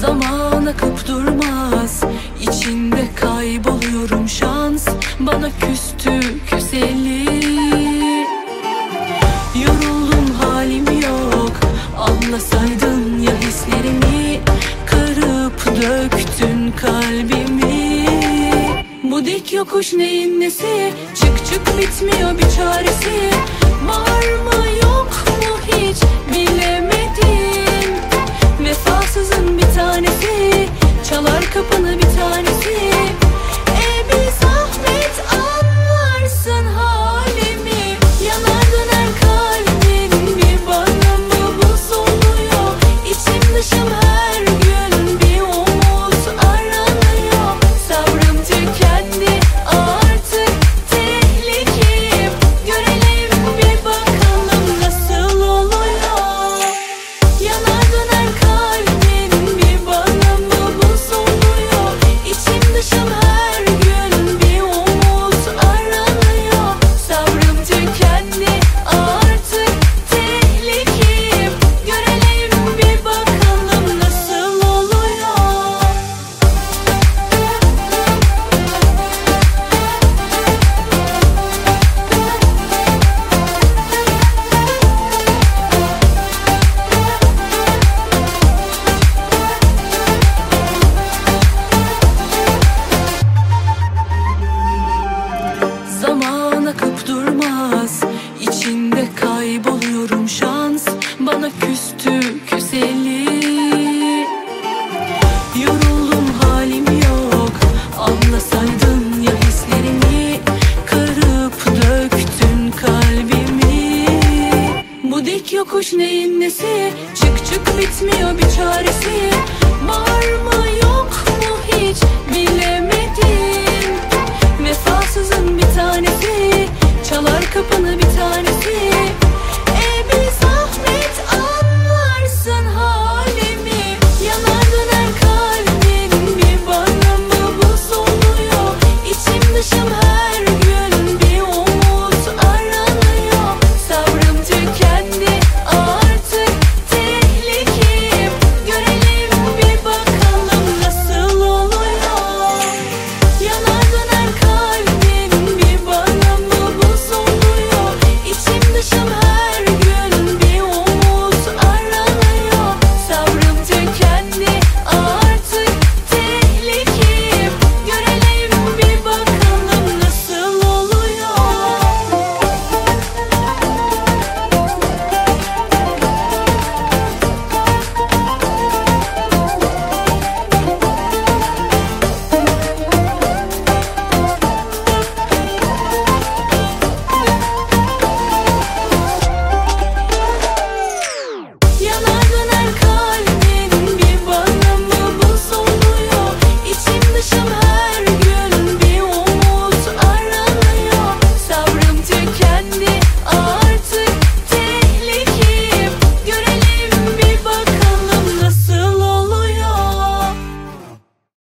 Zaman akıp durmaz içinde kayboluyorum şans. Bana küstü güzelim Yoruldum halim yok. Anlasaydın ya hislerimi. Kırıp döktün kalbimi. Bu dik yokuş neyin nesi? Çık çık bitmiyor bir çaresi. yokuş neyin nesi? Çık çık bitmiyor bir çaresi. Var mı yok mu hiç bilemedim. Vefasızın bir tanesi.